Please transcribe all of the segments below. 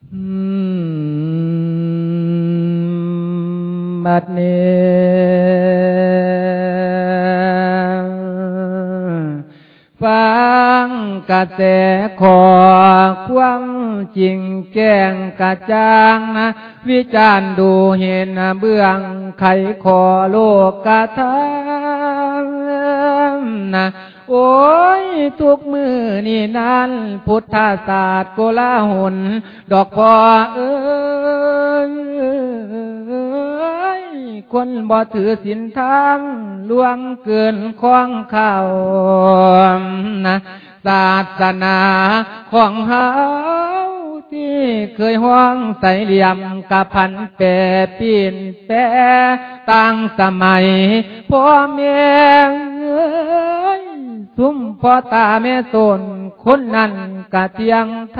บัดนี้ฟังกระแสขอความจริงแก้งกระจ่างนะ วิจารณ์ดูเห็นเบื้องไขขอโลกกระทำนะ โอ้ย ทุกมือนี่นั้น พุทธศาสตร์โกลาหุนดอกพอเอ้ยคนบ่ถือสินทางล่วงเกินคล้องเข่านะศาสนาของเฮาที่เคยห้องใส่เหลี่ยมกับพันแปรปีนแปรตั้งสมัยพ่อแม่เอ้ย ซุ้มพ่อตาแม่โซนคนนั้นกะเทียงท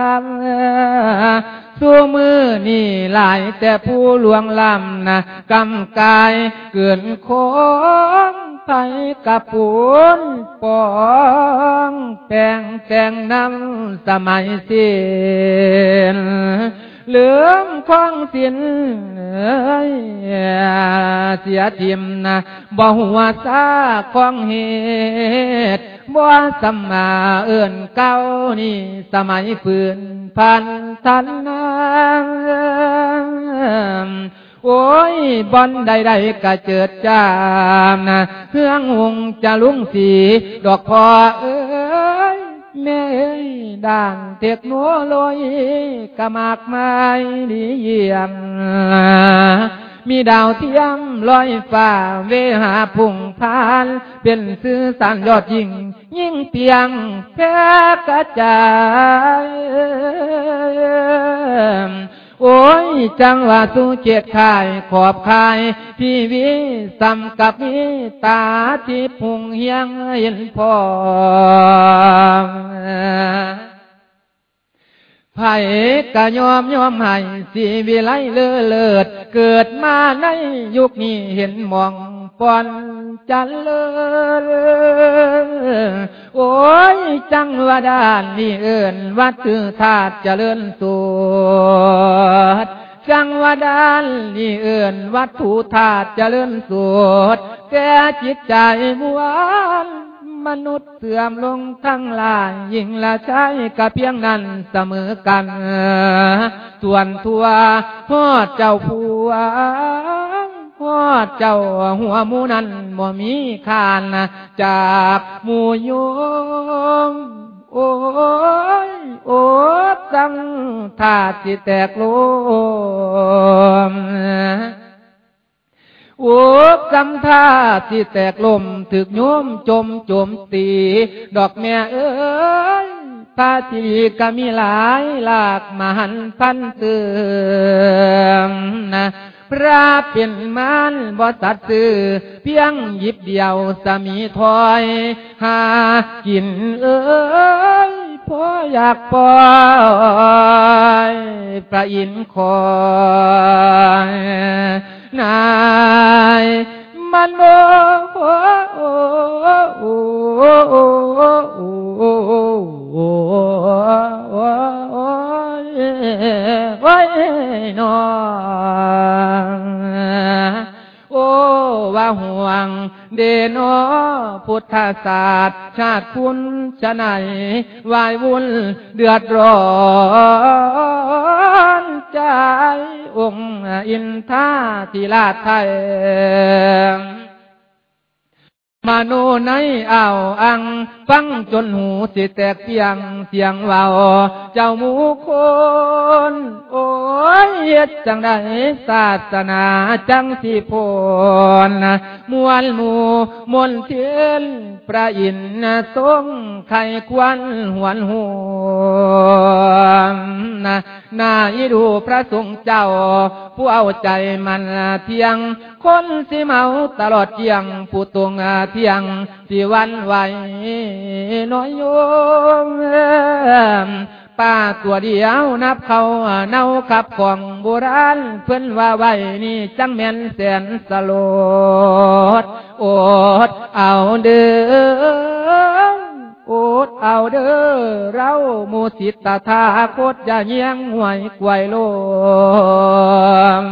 ำสู้มือนี่หลายแต่ผู้ลวงลำนะกำกายเกินของไปกับปูนปองแปงแต่งน้ำสมัยสิ้น เหลือมคล้องสินเสียทิมนะบ่หัวซาคล้องเหตุบ่สมมาเอื่นเก้านี่สมัยฝืนพันทันนาโอ้ยบอนใดๆก็เจิดจามนะเครื่องหงจะลุงสี ดอกพอเอ้ แม่เอ้ยด่านเทคโนโลอยกะมากมายดีเยี่ยม มีดาวเทียมลอยฟ้าเวหาพุ่งพาน เป็นสื่อสารยอดยิ่ง ยิ่งเตียงแพ้กระจาย โอ้ย จังว่าสูเกียจคาย ขอบคาย พี่วิสัมกับมิตาที่พุงเฮียงเห็นพอไผ่กะยอมยอมให้สีวิไลเลือเลิดเกิดมาในยุคนี้เห็นมอง ปอนจันเลย โอ้ยจังว่าด้านนี่เอินวัดตือธาตุเจริญสุดจังว่าด้านนี่เอินวัตถุธาตุเจริญสุดแก่จิตใจมวนมนุษย์เสื่อมลงทั้งหลายยิ่งละใช้กับเพียงนั้นเสมอกัน ส่วนทัวพ่อเจ้าผัว พอดเจ้าหัวมูนั้นบ่มีคานจากมูโยมโอ้ยโอ้จังธาตุสิแตกโลมโอ้จำท่าที่แตกลมถึกโยมจมจมตี ดอกแม่เอ้ยตาทีก็มีหลายหลากมหันพันเสื่อมนะ พระเป็นมานบสัตสื่อเพียงหยิบเดียวสามีถอย หากินเอ้ยพออยากปล่อยพระอินทร์คอยนายมันโอ้โอ้โอ้โอ้โอ้โอ้โอ้โอ้ยนอโห่วง เดนอพุทธศาสตร์ ชาติคุณจะไหนวายวุ่นเดือดร้อนใจองค์อินทาทิราชไทย มาโนในอ่าวอัง ฟังจนหูสิแตกเพียงเสียงเว่าเจ้าหมูคน โอ้ยเฮ็ดจังได้ศาสนาจังสิพนมวลหมูมนเทียนพระอินทร์ทรงไข่ควันหวนหัวนะนาอีดูพระสงฆ์เจ้า ผู้เอาใจมันเทียง คนสิเมาตลอดเที่ยงผู้ตรงเที่ยงสิวันไหวน้อยโยมป้าตัวเดียวนับเขาเนาขับของโบราณเพื่อนว่าไว้นี่จังแม่นแสนสลดโอดเอาเด้อโอดเอาเด้อเราโมสิตตาทาโคตอย่าเยียงหวยกวยโลม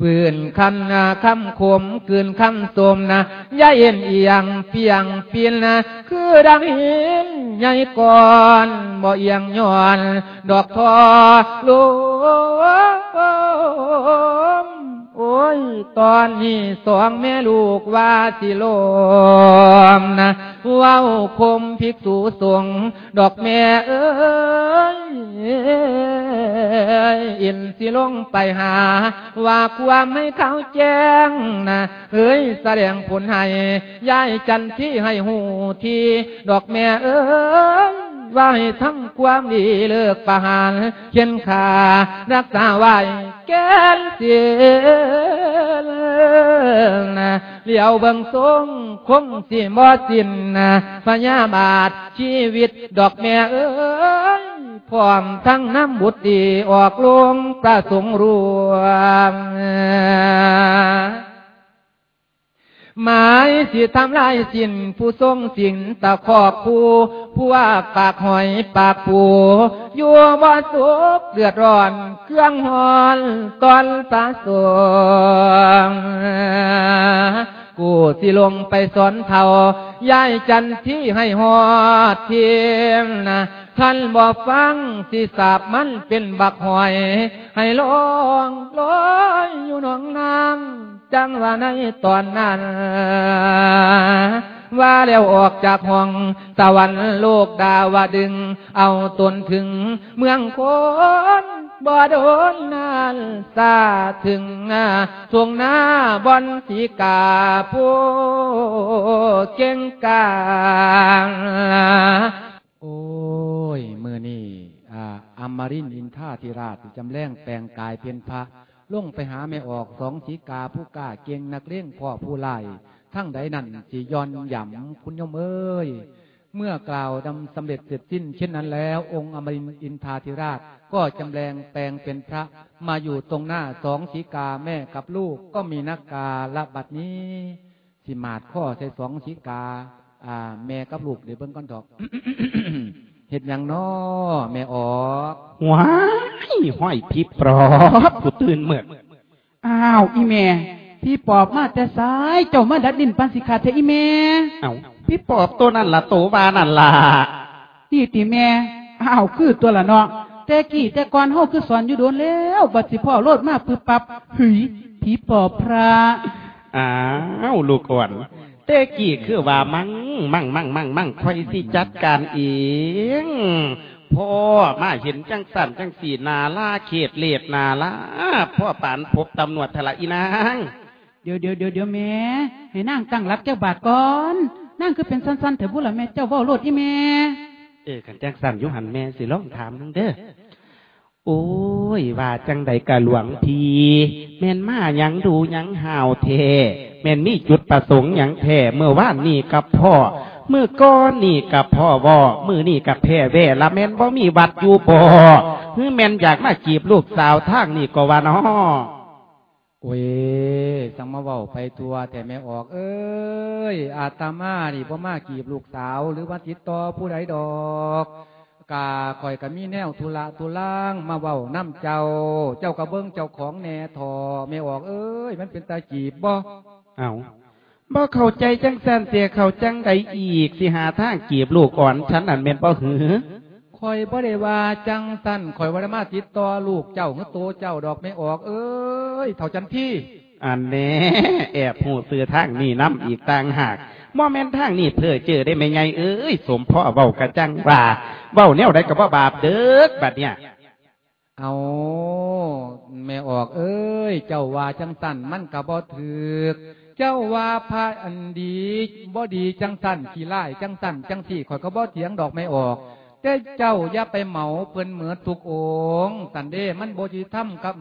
พื้นคำนาคำขมกืนคำสมนะย่าเอ็นเอียงเปียงเปียนนะคือดังหินใหญ่ก่อนบ่เอียงย้อน ดอกทอลม โอ้ย ตอนนี้สองแม่ลูกว่าสิโลมนะว้าวคมภิกษุสงดอกแม่เอ้ยอินสิลงไปหา ว่าความให้เขาแจ้งนะเอ้ยแสดงผลให้ยายจันที่ให้หูทีดอกแม่เอ้ย ว่าให้ทั้งความดีเลิกประหารเขียนขารักษาไว้แก้นเสียนะเลี้ยวเบิงทรงคงสิบ่สิ้นนะพญาบาทชีวิตดอกแม่เอ้ยพร้อมทั้งน้ำบุตรดีออกลงประสงค์รวม หมายสิทำลายสินผู้ทรงสินตะขอบคูผู้ว่าปากหอยปากปูอยู่บ่สุกเดือดร้อน เครื่องหอนตอนตาสวงกูสิลงไปสอนเท่าย้ายจันที่ให้หอดเทียมนะท่านบอกฟังสิสาบมันเป็นบักหอย ให้ลองลอยอยู่หนองน้ำ จังว่าในตอนนั้นว่าแล้วออกจากห้องสวรรค์โลกดาวดึง เอาตนถึง เมืองคนบ่โดนนานซาถึงทวงหน้าบอนสีกาผู้เก่งกาโอ้ยมือนี่อ่าอมรินอินท่าธิราชจำแรงแปลงกายเป็นพระ ล่งไปหาไม่ออกสองสีกาผู้ก้าเก่งนักเลี้ยงพ่อผู้ไล่ทั้งใดนั่นสียอนหย่ำคุณยมเอ้ยเมื่อกล่าวดำสำเร็จเสร็จสิ้นเช่นนั้นแล้ว องค์อมรินอินทาธิราช ก็จำแรงแปลงเป็นพระมาอยู่ตรงหน้าสองสีกาแม่กับลูกก็มีนักกาละบัดนี้ สิมาดข้อใส่สองสีกา อ่า แม่กับลูกเดี๋ยวเบิ่งก้อนดอก เห็ดอย่างน้อแม่ออกว้ายห้อยพี่ปลอบกูตื่นเมื่ออ้าว อีแม่พี่ปอบมาแต่ซ้ายเจ้ามาดัดดินปันสิขาดเทอีแม่เอาพี่ปอบตัวนั่นละโตวานั่นละนี่ติแม่อ้าวคือตัวละเนาะแต่กี้แต่ก่อนเฮาคือสอนอยู่โดนแล้วบัดสิพ่อโลดมาปึ๊บปับหึยผีปอบพระอ้าวลูกอ่อน เต้กี้คือว่ามั่งมั่งมั่งมั่งมั่งค่อยสิจัดการเองพ่อมาเห็นจังสันจังสีนาล่าเขตเลดนาล่าพ่อปานพบตำรวจทละอีนางเดี๋ยวเดี๋ยวเดี๋ยวเดี๋ยวแม่ให้นั่งตั้งรับเจ้าบาทก่อนนั่งคือเป็นสั้นๆเถอะบุล่ะแม่เจ้าเว้าโลดอีแม่เออขันจังสันอยุหันแม่สิลองถามนึงเด้อโอ้ยว่าจังใดกะหลวงพีแม่นมาหยังดูหยังห่าวเท แม่นมีจุดประสงค์หยังแท้เมื่อว่านนี่กับพ่อเมื่อก้อนนี่กับพ่อวอมือนี่กับแพ่แว่ละแม่นบ่มีวัดอยู่บ่ฮือแม่นอยากมาจีบลูกสาวทางนี่ก็ว่าน้อโอ้ยสังมาเว้าไปทัวแต่แม่ออก เอ้ย อาตมานี่พ่อมากีบลูกสาว หรือว่าติดต่อผู้ใดดอกกาคอยกับมีแนวทุละทุล่างมาเว้าน้ำเจ้า เจ้ากระเบิ้องเจ้าของแหน่ทอแม่ออก เอ้ย มันเป็นตาจีบบ่ เอาบ่เข้าใจจังสันเสียเข้าจังใดอีก สิหาทางจีบลูกอ่อนฉันอันแม่นบ่หือคอยบ่ได้ว่าจังสั้นคอยว่ามาติดต่อลูกเจ้าเฮือโตเจ้าดอกไม่ออก เอ้ยเท่าจันที่ อันแน่แอบหูเสือทางนี่น้ำอีกต่างหากบ่แม่นทางนี่เพื่อเจอได้ไม่ไงเอ้ยสมพ่อเว้ากระจังว่าเว้าแนวใดก็บ่บาปเด้อบัดเนี่ยเอาแม่ออก เอ้ย เจ้าว่าจังสั้นมันกะบ่ถือก เจ้าว่าพระอันดีบ่ดีจังสั้นขี้ไล่จังสั้นจังสี่ข่อยก็บ่เถียงดอกไม่ออก แต่เจ้าอย่าไปเหมาเพิ่นเหมือทุกองสันเด้มันบ่อยู่ที่ถ้ำกับ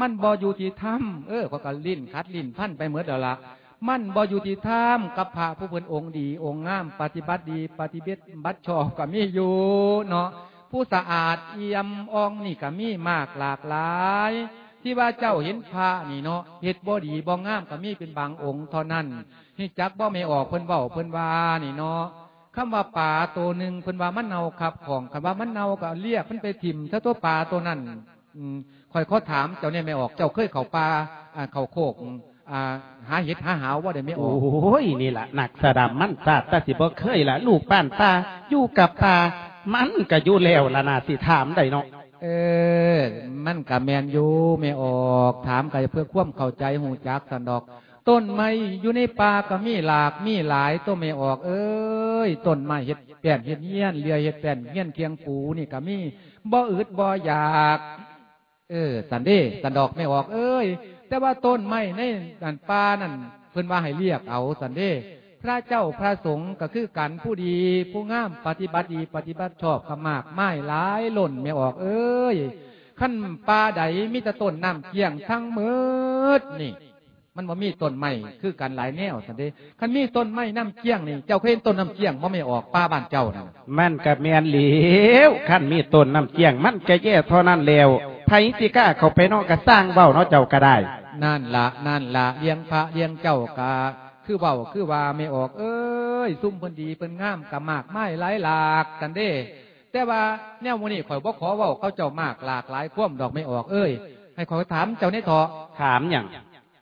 มันบ่อยู่ที่ถ้ำเออเขาก็ลิ้นคัดลิ้นพันไปเหมือเดละมันบ่อยู่ที่ถ้ำกับพระผู้เพิ่นองค์ดี องค์งาม ปฏิบัติดี ปฏิบัติบัติชอบก็มีอยู่เนาะผู้สะอาดเอี่ยมอ่องนี่ก็มีมากหลากหลาย ที่ว่าเจ้าเห็นพระนี่เนาะเฮ็ดบ่ดีบ่งามก็มีเป็นบางองค์เท่านั้นนี่จักบ่ไม่ออกเพิ่นเว้าเพิ่นว่านี่เนาะคำว่าป่าตัวหนึ่งเพิ่นว่ามันเนาครับของคำว่ามันเนาก็เรียกมันไปถิ่มถ้าตัวป่าตัวนั้นอืมคอยเขาถามเจ้าเนี่ยไม่ออกเจ้าเคยเขาป่าอ่าเขาโคกอ่าหาเห็ดหาหาวว่าได้ไม่อโออก้ยนี่ล่ะหนักสะดำมันตาดตาสิบ่เคยล่ะลูกป้านตาอยู่กับตามันก็อยู่แล้วล่ะนาสิถามได้เนาะเออ มันกับแมนอยู่ไม่ออก ถามกันเพื่อควมเข้าใจหูจักสันดอก ต้นไม้อยู่ในป่าก็มีหลากมีหลายต้นไม่ออก เอ้ยต้นไม้เห็ดแป้นเห็ดเงี้ยนเลียเห็ดแป้นเงี้ยนเคียงปูนี่ก็มีบ่อึดบ่อยาก เออ สันเด้สันดอกไม่ออก เอ้ย แต่ว่าต้นไม้ในนั่นป่านั่นเพิ่นว่าให้เรียกเอาสันเด้พระเจ้าพระสงฆ์ก็คือกันผู้ดี ผู้งามปฏิบัติดี ปฏิบัติชอบขมากไม้หลายหล่นไม่ออกเอ้ย ขั้นป่าใดมีแต่ต้นน้ำเกี่ยงทั้งมืดนี่ มันบ่มีต้นไม้คือกันหลายแนวสันเด้คันมีต้นไม้น้ำเกี่ยงนี่ เจ้าเคยเห็นต้นน้ำเกี่ยงบ่ไม่ออกป่าบ้านเจ้านั่นมันกับแมนเหลวขั้นมีต้นน้ำเจียง มันก็แย่เท่านั้นแล้วไผสิกล้าเข้าไปเนอกก็สร้างเว้าเนาะเจ้าก็ได้ นั่นละนั่นละเลี้ยงพระเลี้ยงเจ้ากาคือเบาคือว่าไม่ออก เอ้ยซุ่มเพิ่นดีเพิ่นงามกะมากไม้หลายหลากกันเด้ แต่ว่าแนวโมนี่ข่อยบ่ขอเว้าเขาเจ้ามากหลากหลายคว่ำดอกไม่ออกเอ้ยให้ข่อยถามเจ้าในเถาะถามอย่าง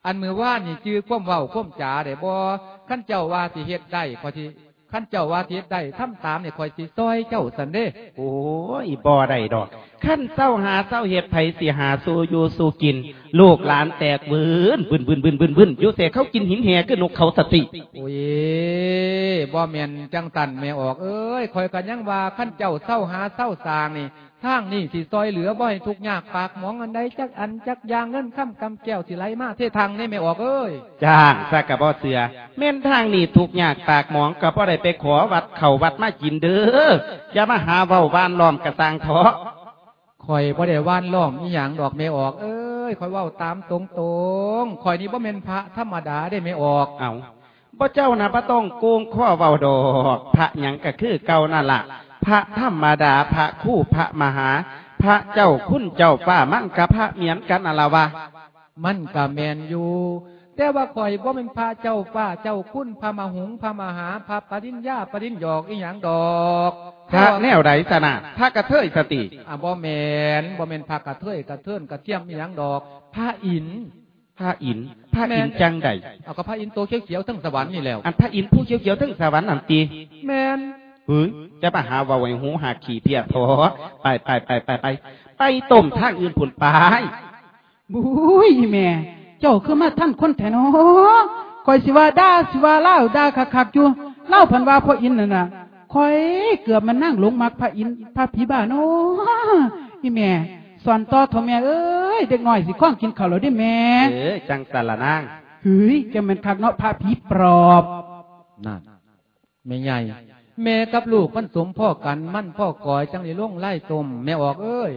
อันมือว่านนี่จื้อคว่ำเว้าคว่ำจ๋าได้บ่ขั้นเจ้าว่าสิเฮ็ดได้ข่อยสิ ขั้นเจ้าว่าสิเฮ็ดได้ทำตามเนี่ยข่อยสิซอยเจ้าสันเด้โอ้ยบ่ได้ดอก ขั้นเศร้าหาเศร้าเห็ดไผสิหาสู่อยู่สู่กิน ลูกหลานแตกบืนบืนบืนบืนบืนบืนอยู่แต่เขากินหินแหคือนกเขาสติ โอ้ยบ่แม่นจังตันแม่ออก เอ้ยคอยกันยังว่าขั้นเจ้าเศร้าหาเศร้าสางนี่ ทางนี่สิซอยเหลือบ่ให้ทุกข์ยากปากหมองอันใดจักอันจักอยางเงินค้ำกำแก้วสิไหลมาเททางนี่แม่ออกเอ้ยจ้างซะกะบ่เสือแม่นทางนี่ทุกข์ยากปากหมองก็บ่ได้ไปขอวัดเข้าวัดมากินเด้ออย่ามาหาเว้าบ้านล้อมกระสร้างเถาะคอยบ่ได้ว่านล้อมอีหยังดอกแม่ออกเอ้ยคอยเว้าตามตรงตรงๆคอยนี่บ่แม่นพระธรรมดาได้แม่ออกเอาบ่เจ้านะบ่ต้องโกงข้อเว้าดอก พระหยังก็คือเก่านั่นล่ะ พระธรรมดาพระคู่พระมหา พระเจ้าคุณเจ้าป้ามั่งกับพระเหมียนกันอะไรวะมันก็แมนอยู่แต่ว่าคอยบ่เป็นพระเจ้าฟ้าเจ้าคุณพระมหุงพระมหาพระปริญญาปริญหยอกอีหยังดอกพระแนวใดสนะถ้ากระเทยสติอะบ่แมนบ่แมนพระกระเทยกระเทือนกระเทียมอีหยังดอกพระอินทร์พระอินทร์พระอินทร์จังใดเอาก็พระอินทร์ตัวเขียวๆทั้งสวรรค์นี่แล้วอันพระอินทร์ผู้เขียวๆทั้งสวรรค์อันตีแมน เฮ้ยจะมาหาว่าไว้หูหาขี่เพียทอไปไปไปไปไปไปต้มทางอื่นผุนไปบุ้ยแม่ เจ้าคือมาท่านคนแถนอคอยสิว่าด่าสิว่าเล่าด่าคักๆอยู่เล่าพันว่าพ่ออินนั่นน่ะคอยเกือบมันนั่งหลงมักพระอินพระผีบ้าเนาะอีแม่สอนต่อเถอะแม่เอ้ยเด็กน้อยสิข้องกินข้าวแล้วได้แม่เออจังสารนางเฮ้ยแกมันคักเนาะพระผีปลอบนั่นแม่ใหญ่ แม่กับลูกมันสมพ่อกัน มันพ่อกอยจังเลยล่วงไล่ตมแม่ออกเอ้ย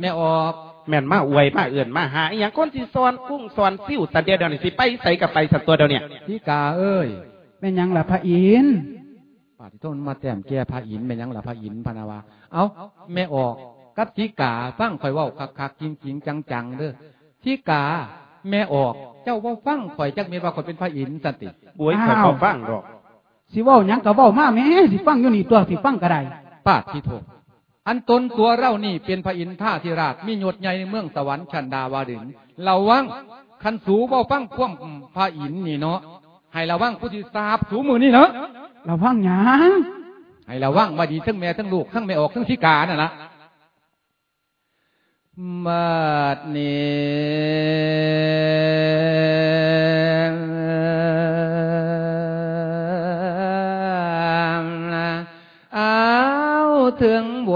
แม่ออกแม่นมาอวยมาเอื่นมาหาอหย่างคนสิสอนกุ้งสอนซิ่วสันเดียวเดี๋ยวนี้สิไปใส่กับไปสัตว์ตัวเดียวเนี่ยพี่กาเอ้ยแม่นหยังล่ะพระอินทร์ป่าที่ต้นมาแต้มแก่พระอินทร์แม่นหยังล่ะพระอินทร์พะนาวาเอาแม่ออกกับทิกาฟังข่อยเว้าคักๆจริงๆจังๆเด้อทิกาแม่ออก เจ้าเว่าฟังข่อยจักเมีว่าข่อยเป็นพระอินทร์สันติบวยข่อยขอฟังดอก สิเว้าหยังก็เว้ามาแม่สิฟังอยู่นี่ตัวสิฟังก็ได้ป้าที่โทอันตนตัวเรานี่เป็นพระอินทร์ท่าธิราชมียศใหญ่ในเมืองสวรรค์ชันดาวาดินเราวังคันสูเว้าฟังความพระอินทร์นี่เนาะให้ระวังผู้ที่สาบสูมือนี่เนาะเราฟังหยังให้ระวังมาดีทั้งแม่ทั้งลูกทั้งแม่ออกทั้งทิกาน่ะนะมาดนี้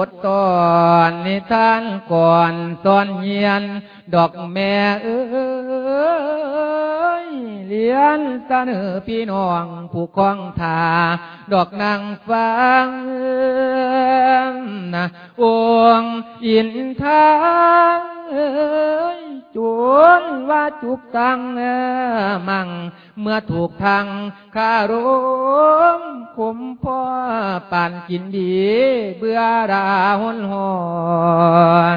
ถึงบทตอนนิทานก่อนตอนเยียน ดอกแม่เอ้ยเลี้ยนเสนอพี่น้องผู้คล้องทาดอกนางฟ้านะองอินทาง จวนว่าจุกตังมั่งเมื่อถูกทางข้ารมขมพ่อป่านกินดี เบื่อดาหนหอ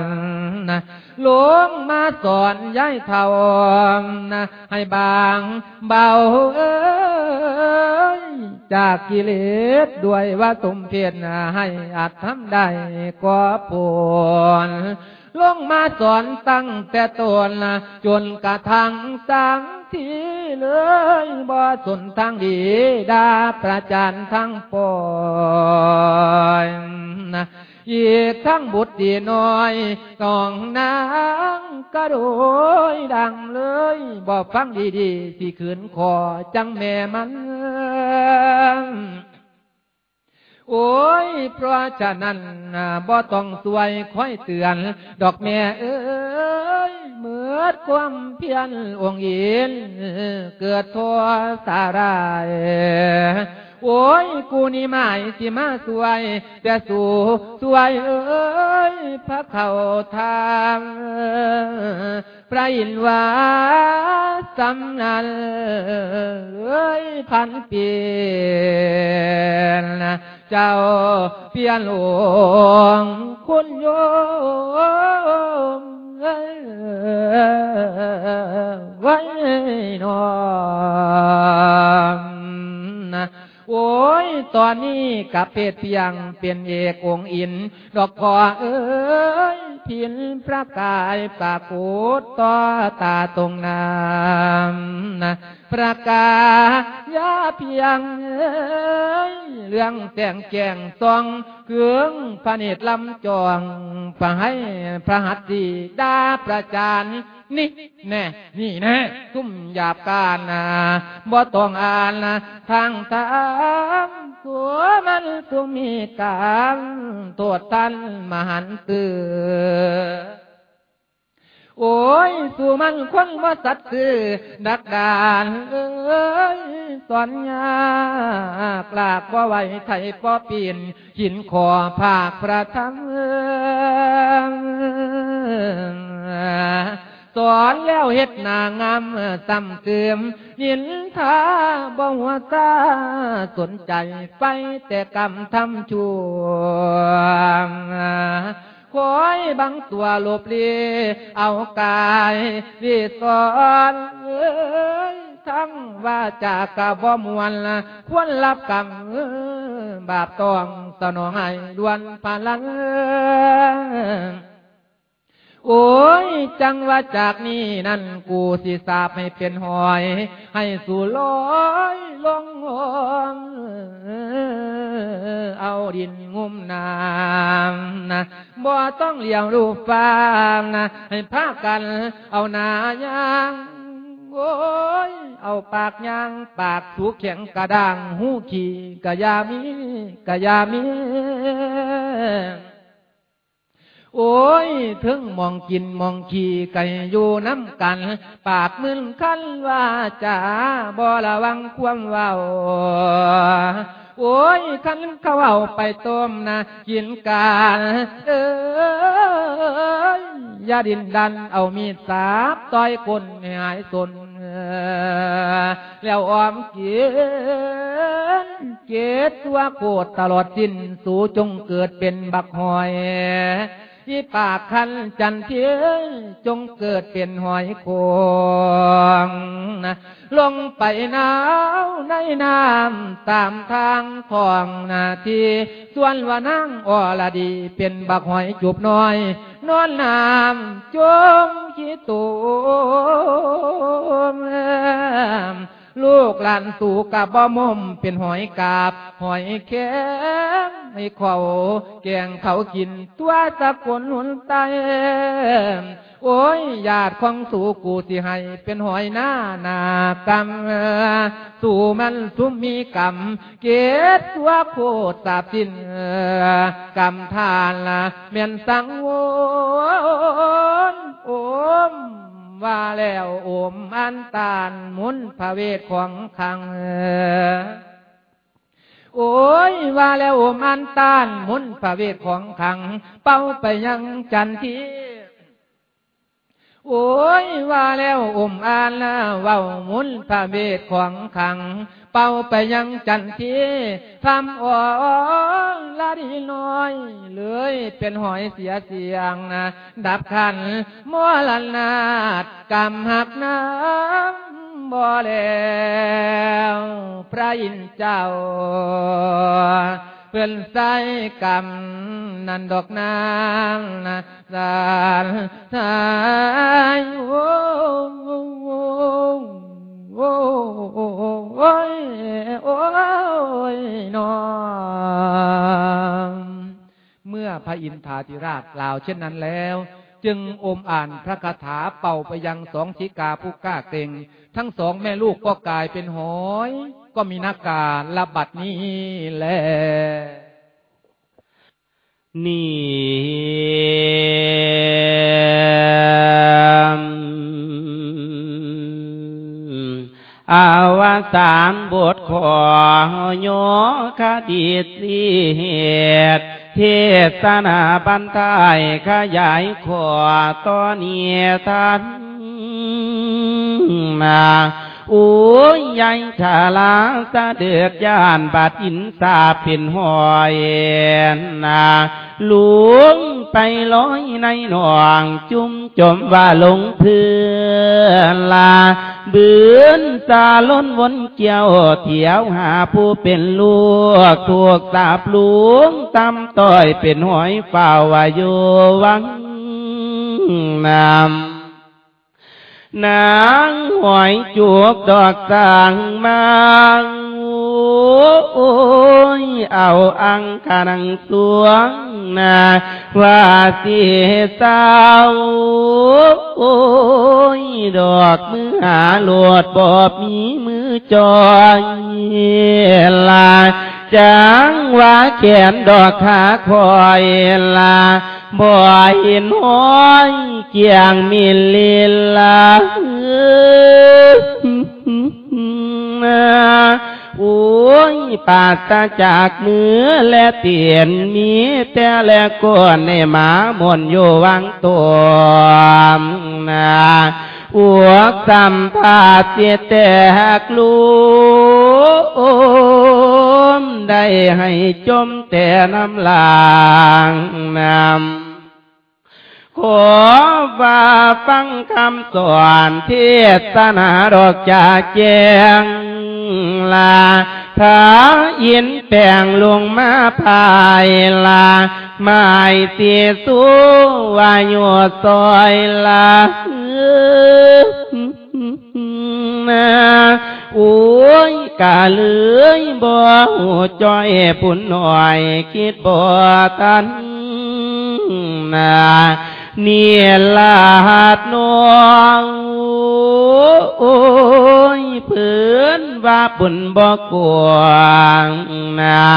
นนะหลวงมาสอนย้ายเท่านะให้บางเบาเอ้ยจากกิเลสด้วยว่าสมเพียรให้อาจทำได้ก็ผล ลงมาสอนตั้งแต่ตนนะจนกระทั่งสังทีเลยบ่สนทางดีดาประจานทั้งปอยนะอีกทั้งบุตรดีน้อยต้องนางกระโดยดังเลยบ่ฟังดีๆ สิขืนคอจังแม่มัน โอ้ย เพราะฉะนั้นบ่ต้องสวยค่อยเตือน ดอกแม่เอ้ยเมื่อความเพียรองอินเกิดทัวสารายโอ้ย กูนี่หมายสิมาสวยแต่สู่สวยเอ้ยพระเขาทางพระอินวาสำนันเอ้ยพันเปีย เจ้าเพียนหลวงคุณ โอ้ย ตอนนี้กับเพศเพียงเป็นเอกองอิน ดอกคอเอ้ยพินพระกายปรากฏต่อตาตรงน้ำนะประกาศยาเพียงเอ้ยเรื่องแต่งแจงซองเกืองพระเนตรลำจองพระให้พระหัตถีดาประจาน นี่แน่นี่แน่ทุ่มหยาบการนะบ่ต้องอ่านนะทางทางตัวมันตุมีการตัวตันมหันตือโอ้ย สู่มันคนว่าสัตว์คือดักดานเอ้ยสอนยากลากว่าไหวไทยป้อปีน หินคอภาคประทัง สอนแล้วเฮ็ดนางามซ้ำเติมยินทาบ่หัวตาสนใจไปแต่กรรมทำชั่วคอยบังตัวหลบเลีเอากายวิสอนเอ้ยทั้งว่าจากะบ่มวนควรรับกรรมบาปต้องสนองให้ดวนพลัง โอ้ย จังว่าจากนี้นั่นกูสิสาบให้เป็นหอย ให้สู่ลอยลงหอมเอาดินงุมน้ำนะบ่ต้องเลี้ยวรูปฟางนะให้พากันเอานายางโอ้ย เอาปากยาง ปากสูแข็งกระด้างหูขี่กะยามีกะยามี โอ้ยถึงมองกินมองขี่ไก่อยู่น้ำกัน ปากมึนคันว่าจะบ่ระวังความเว้าโอ้ยคันเขาเอาไปต้มนะกินกันเอ้ยยาดินดันเอามีดสาบต่อยคนหายสนแล้วออมเกียนเกตตัวโคตรตลอดสิ้นสู่จงเกิดเป็นบักหอย ที่ปากคันจันเทียจงเกิดเป็นหอยโคงนะลงไปหนาวในน้ำตามทางทองนาทีส่วนว่านั่งอลดีเป็นบักหอยจูบน้อย นอนน้ำจมขีตูม ลูกหลานสู่กับบ่มมเป็นหอยกาบ หอยแข็งให้เขาแกงเขากิน ตัวสะกนหุนตายโอ้ยญาติของสู่กูสิให้เป็นหอยหน้าหนากรรมสู่มันสุมมีกรรมเกตตัวโคตรสาบสิ้นกรรมทานละเมียนสังวรโอม ว่าแล้วโอมอันตานมุนพระเวทของขังโอ้ยว่าแล้วโอมอันตานมุนพระเวทของขัง เป้าไปยังจันที โอ้ยว่าแล้วอมอ่านนะเว้ามุนพระเวทของขัง เป่าไปยังจันทีทำอ่อละดีน้อย เลยเป็นหอยเสียเสียงนะดับขันมัวละนาดกำหักน้ำบ่แล้ว พระอินเจ้า เพื่อนใส่กรรมนันดอกนางนะสารทายโอ้โอ้โอ้โอ้ยโอ้ยนอเมื่อพระอินทาธิราชกล่าวเช่นนั้นแล้ว จึงอมอ่านพระคาถาเป่าไปยังสองชิกาผู้กล้าเกรงทั้งสองแม่ลูกก็กลายเป็นหอย ก็มีนาการระบัดนี้แหละนี่อาวสานบทขอโยคดีสีเหตุเทศนาบันทายขยายขอตอนเนียทันนา โอ้ยใหญ่ชาลาสะเดือดยานบาดอินสาเป็นหอยนาหลวงไปลอยในหนองจุ่มจมว่าลงเพื่อนลาเบือนสาล้นวนเกี่ยวเที่ยวหาผู้เป็นลูกถูกสาบหลวงตำต้อยเป็นหอยเฝ้าวายวังนำนาง หอยจูบด เอาอังคานังสวงนาว่าสิสาวโอ้ยดอกมือหาโลดบอบมีมือจอยลาจังว่าแขนดอกขาคอยลาบ่เห็นห้อยเกียงมิลลิลา อ้ยปาตาจากมือและเตียนมีแต่และก้นในหมามนอยู่วังตัวนาอวกสัมภาเสียแตกลูมได้ให้จมแต่น้ำลางน้ำ ขอว่าฟังคำสอนเทศนาดอกจากแจงลาถ้ายินแปลงลงมาภายลาหมายเสียสู้ว่ายู่ซอยลาโอ้ยกะเลือยบ่หูจอยปุ่นหน่อย คิดบ่ทันนา เนียลาดนองโอ้ยเพื่อนว่าปุ่นบ่กวงนา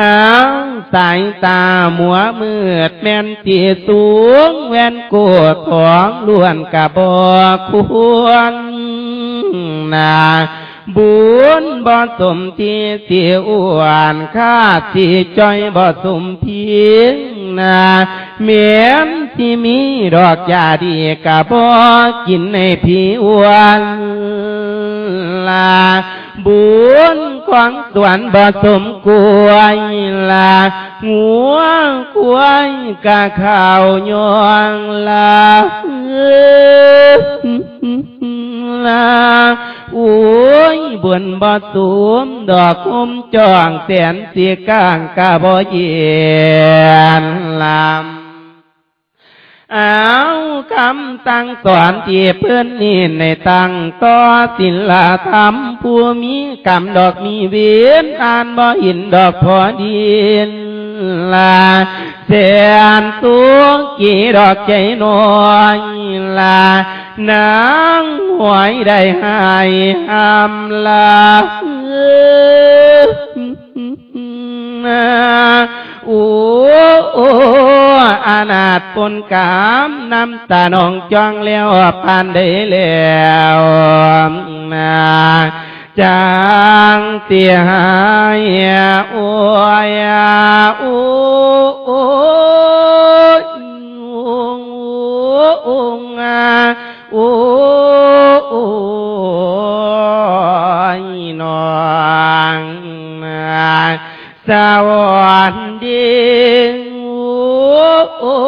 อ้าวสายตาหมัวมืดแม่นตีสูงแว่นโกดของล้วนกะบ่ควรนาบุญบ่สมที่เสียอ้วนข้าที่จ้อยบ่สมเพียงนาเมียน ที่มีดอกยาดีกะบ่กินในพี่อ้วนลาบุญของสวนบ่สมกวยลาหัวกวยกะข่าวยองลาลาโอ้ยบุญบ่สูมดอกคุ้มจองแสนเสียก้างกะบ่เย็นลำ เอาคำตั้งสอนที่เพื่อนนี่ในตั้งต่อศิลธรรมผู้มีกรรมดอกมีเวียนอ่านบ่หินดอกพอดินลาเสียนตัวกี่ดอกใจน้อยลานางหวยได้หายหามลา โอ้โอ้อานาถปนกามน้ำตาหนองจ้องแล้วปานได้แล้วนาจางเตียหายโอ้ยโอ้โอ้โอ้งาโอ้โอ้นองสวั สดีโอ้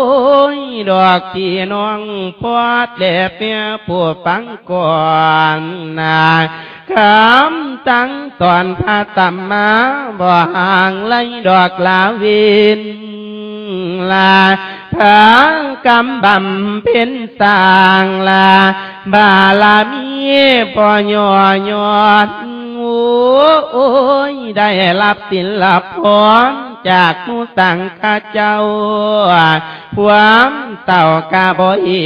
ยดอกอกพี่น้องพอดแลเปียผู้ฟังก่อนนาคำตั้งตอนพระตัมมาบ่ห่างไล่ดอกลาวินลาพระกำบำเป็นสร้างลาบาลามีปอยอยอดโอ้ยได้รับสินลับพร จากมูสังฆเจ้าพวามเต่ากาบเอ็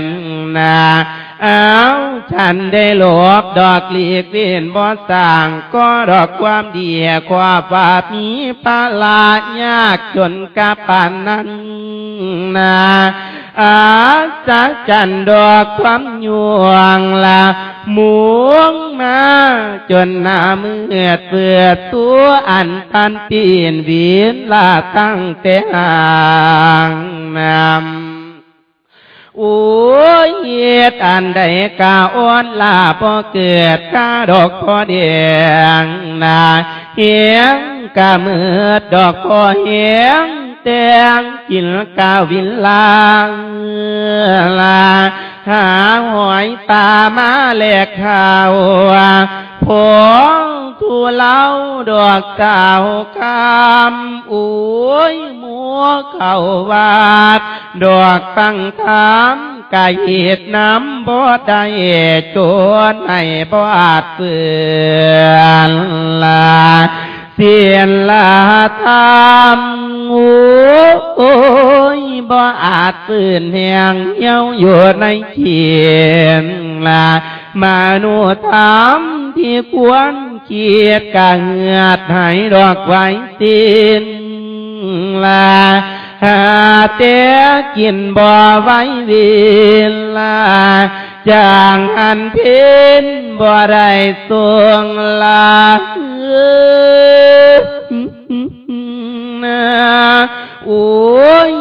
นนาเอาฉันได้หลบดอกลีกเวียนบ่สร้าง ก็ดอกความเดียความบาปมีปลายากจนกะปานนั้นนา อาจัจันดอกความยวงละหมุงมา จนหน้ามืดเปือดตัวอันตันตีนวีนลาตั้งแต่ห่างนำโอ้ยเหตุอันใดกาอ้อนลาพอเกิดกาดอกพอเดียงนาเหียงกาเมือดอกพอเหียง แตงกินกาวินลางลาหาหอยตามาแหลกข่าวผงทูเล่าดอกเก่าคำอุ้ยมัวเข่าวาด ดอกตั้งถามกายเหตุน้ำบ่ได้จนให้บ่อาจเปื่อนลา เสียนลาทำโอ้ยบ่อาจปืนแหงเย้าอยู่ในเขียนลามานุธรรมที่ควรเกียดกะเหือดให้ดอกไว้ตินลาหาเตกินบ่ไว้วินลาจางอันเพินบ่ได้สวงลา โอ้ย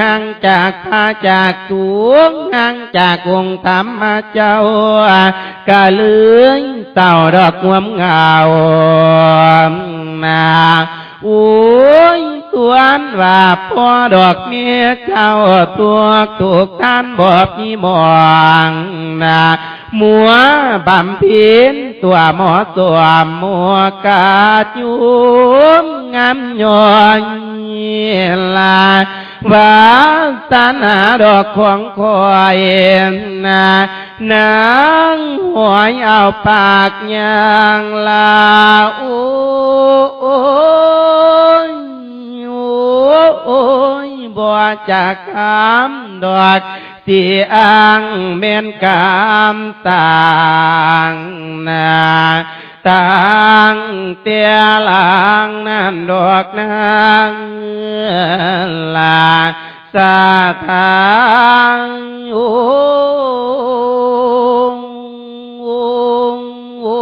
ห่างจากพาจากตูงห่างจากวงธรรมเจ้ากะเลื่อยเต่าดอกงวมเงานาโอ้ยสวนว่าพ่อดอกเมียเจ้าตัวถูกท่านบอกมีมองนา มัวบำเพ็ญตัวหมอสวมมัวกาจุมงามยอนลาวาสนาดอกของคอยนานางหอยเอาปากยางลาโอ้โอ้โอ้ยบ่จากคำดอก สีอังเมนกามต่างนาต่างเตียหลังนั่นดอกนางลาสาทางโอ้โอ้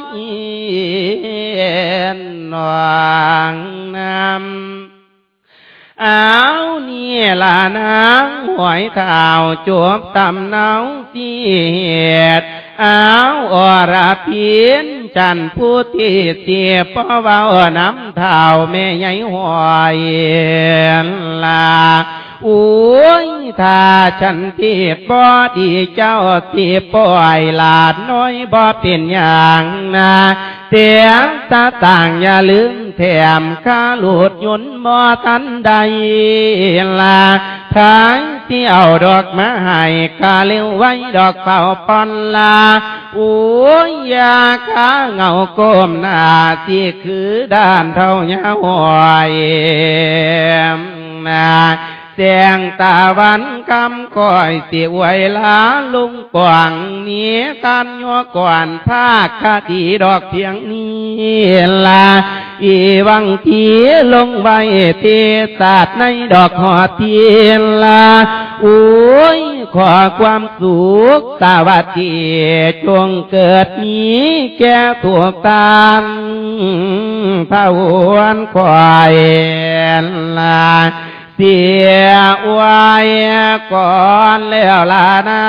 ยนางนำ เอาเนี่ยละนางหวยข่าวจวบตำเนาเสียดเอาอระเพียนจันผู้ที่เตียเพราะว่าน้ำเท่าแม่ใหญ่หวยลาโอ้ย ถ้าฉันที่บ่ดีเจ้าที่ป่อยหลาดน้อยบ่เป็นอย่างนาเตียงตาต่างอย่าลืมแถมข้าหลุดยุนบ่ทันใดลาทางที่เอาดอกมาให้กาเลี้ยวไว้ดอกเป่าปอนลาโอ้ยยาข้าเงาก้มหน้าที่คือด้านเท่าเงาหอยนา แสงตาวันคำก้อยเสียไวลาลุงกว่างเนี้ยกันยัวก่อนภาคคดีดอกเพียงนี้ลาอีวังทีลงใบเทศาสในดอกหอเทียนลาโอ้ยขอความสุขสวัสดีจงเกิดนี้แก่ตัวตานพระวนควายลา เสียวว้ก่อนแล้วลานา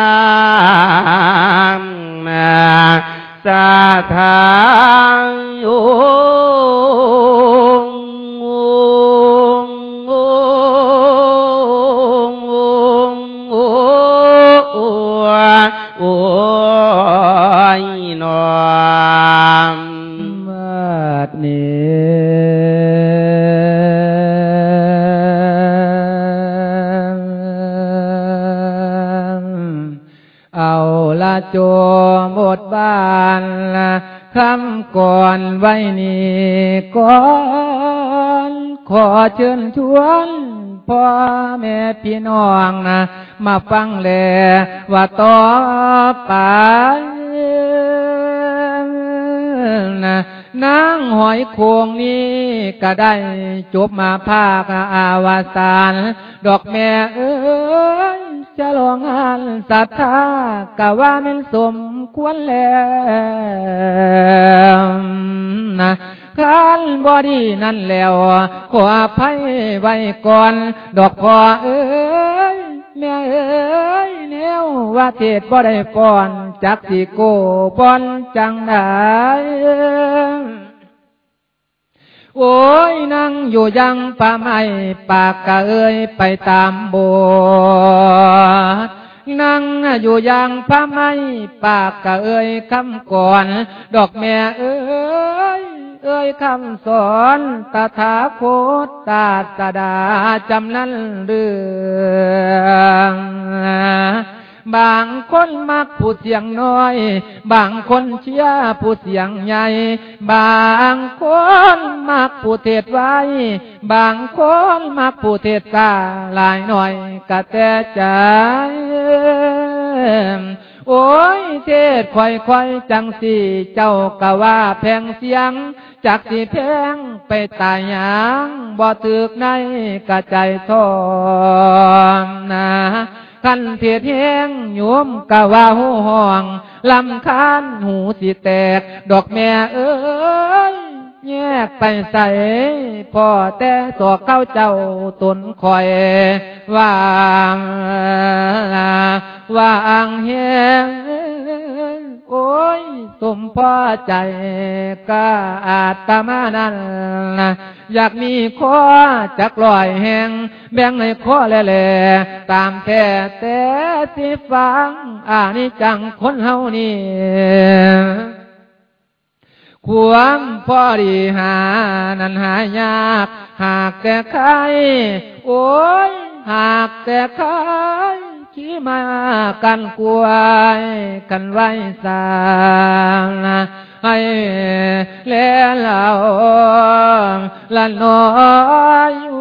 งสาทางโย ไว้นี่ก่อนขอเชิญชวนพ่อแม่พี่น้องนะมาฟังแลว่าต่อไปนะนางหอยโคงนี้ก็ได้จบมาภาคอาวสานดอกแม่เอ้ จะลองงานศรัทธากะว่ามันสมควรแล้วนะขันบอดีนั่นแล้ว ขออภัยไว้ก่อน ดอกพอเอ้ยแม่เอ้ยแนวว่าเทศบ่ได้ก่อนจักสิโกปอนจังได้โอ้ยนั่งอยู่ยังป่าไม้ปากกะเอ้ยไปตามโบ นั่งอยู่อย่างพระไม้ปากกะเอ้ยคำก่อน ดอกแม่เอ้ยเอ้ยคำสอนตถาคตตาสดาจำนั้นเรื่อง บางคนมักผู้เสียงน้อย บางคนเชียร์ผู้เสียงใหญ่ บางคนมักผู้เทศไว้ บางคนมักผู้เทศกาหลายหน่อยกะแต่ใจโอ้ยเทศค่อยค่อยจังสี่เจ้ากะว่าแพงเสียง จากสิแพงไปตายหยังบ่ตึกในกะใจทอมนะ คันเทียดแห้งโยมกะว่าหูห้องลำคานหูสิแตก ดอกแม่เอ้ยแยกไปใส่พ่อแต่ตัวเข้าเจ้าตนคอยว่างว่างแห้ง โอ้ยสมพ่อใจก็อาตมานั้นอยากมีข้อจักลอยแหงแบ่งในข้อแหล่ตามแท้แต่สิฟังอานิจังคนเฮานี่ความพอดีหา นั้นหายาก หากแต่ใคร โอ้ย หากแต่ใคร ขี่มากันกวยกันไว้สางให้แลเหล่าละน้อยโ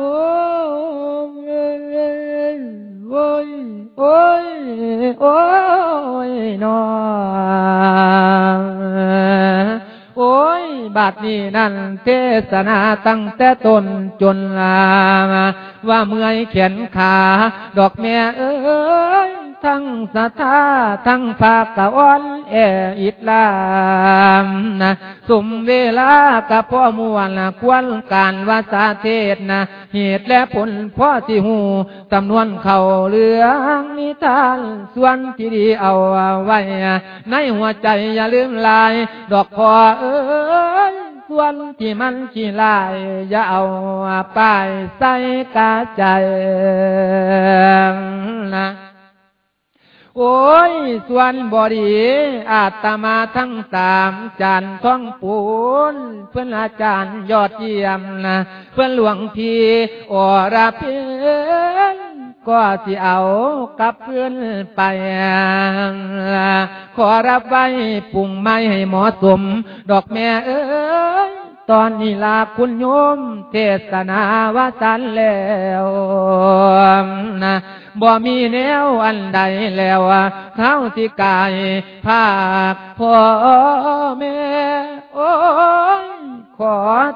อ้ยโอ้ยโอ้ยน้อโอ้ยบาดนี้นั่นเทศนาตั้งแต่ต้นจนลาว่าเมื่อยเขียนขา ดอกแม่เอ้ยทั้งสะทาทั้งภาคตะวันแออิดลามนะสมเวลากับพ่อมวนนะควรการวาสาเทศนะเหตุและผลพ่อที่หูจำนวนเขาเหลืองนิทานส่วนที่ดีเอาไว้ ในหัวใจอย่าลืมลาย ดอกพอเอ้ย ส่วนที่มันขี้ลาย อย่าเอาป้ายใส่กาใจนะโอ้ย ส่วนบอดีอาตมาทั้งสามจานท่องปูน เพื่อนอาจารย์ยอดเยี่ยมนะ เพื่อนหลวงพี่อระเพียน ก็สิเอากับเพื่อนไป ขอรับไว้ปรุงไม้ให้หมาะสม ดอกแม่เอ้ยตอนนี้ลาคุณโยม เทศนาวาสันแล้วนะบ่มีแนวอันใดแล้วเท้าสิกายภาคพ่อแม่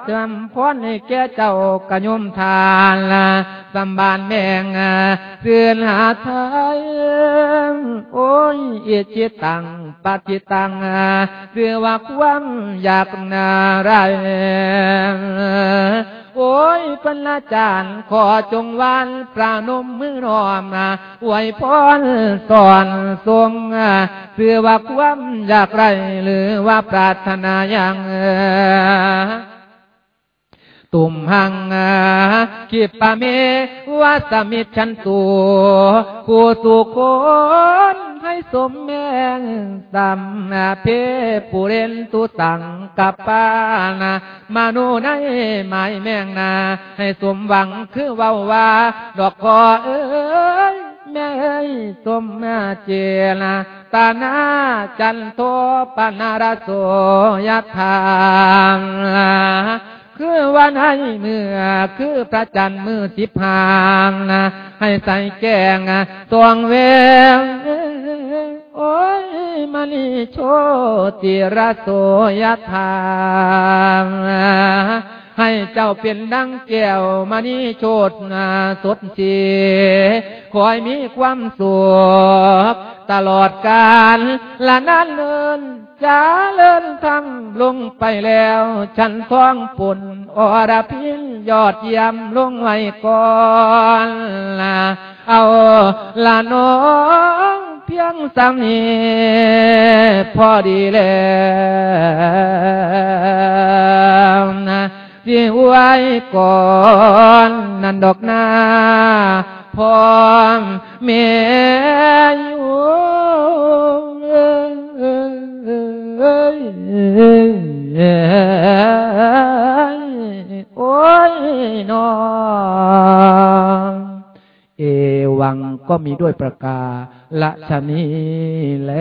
อเติมพรให้แก่เจ้ากระยมทานละสำบานแม่งเสื่อนหาไทยโอ้ยเอจิตังปฏิตังเรือว่าความอยากนาไรโอ้ยเป็นอาจารย์ขอจงวันปรานมมือนอมนะอวยพรสอนทรงเพื่อว่าความอยากไรหรือว่าปรารถนาอย่าง ตุมหังกิปะเมวาสมิชันตูคูสุคนให้สมแมงสัมเพปุเรนตุสังกับปานามาโนในหมายแมงนา ให้สมหวังคือเว้าว่า ดอกคอเอ้ยแม่เอ้ยสมมาเจนะตานาจันโทปนารโสยทาง คือวันให้เมื่อคือพระจันทร์มือสิบหางนะให้ใส่แกงตวงเวงโอ้ยมณีโชติระโสยทาง ให้เจ้าเป็นดังแก้วมานีโชดนาสดสีคอยมีความสุขตลอดกาลละนั้นเลินจะเลินทั้งลงไปแล้ว ฉันท้องปุ่นอรพินยอดเยี่ยมลงไว้ก่อนละเอาละน้องเพียงสามนี้พอดีแล้วนะ ที่ไว้ก่อนนั่นดอกนาพร้อมเมียอยู่โอ้ยนอเอวังก็มีด้วยประกาละชนีแล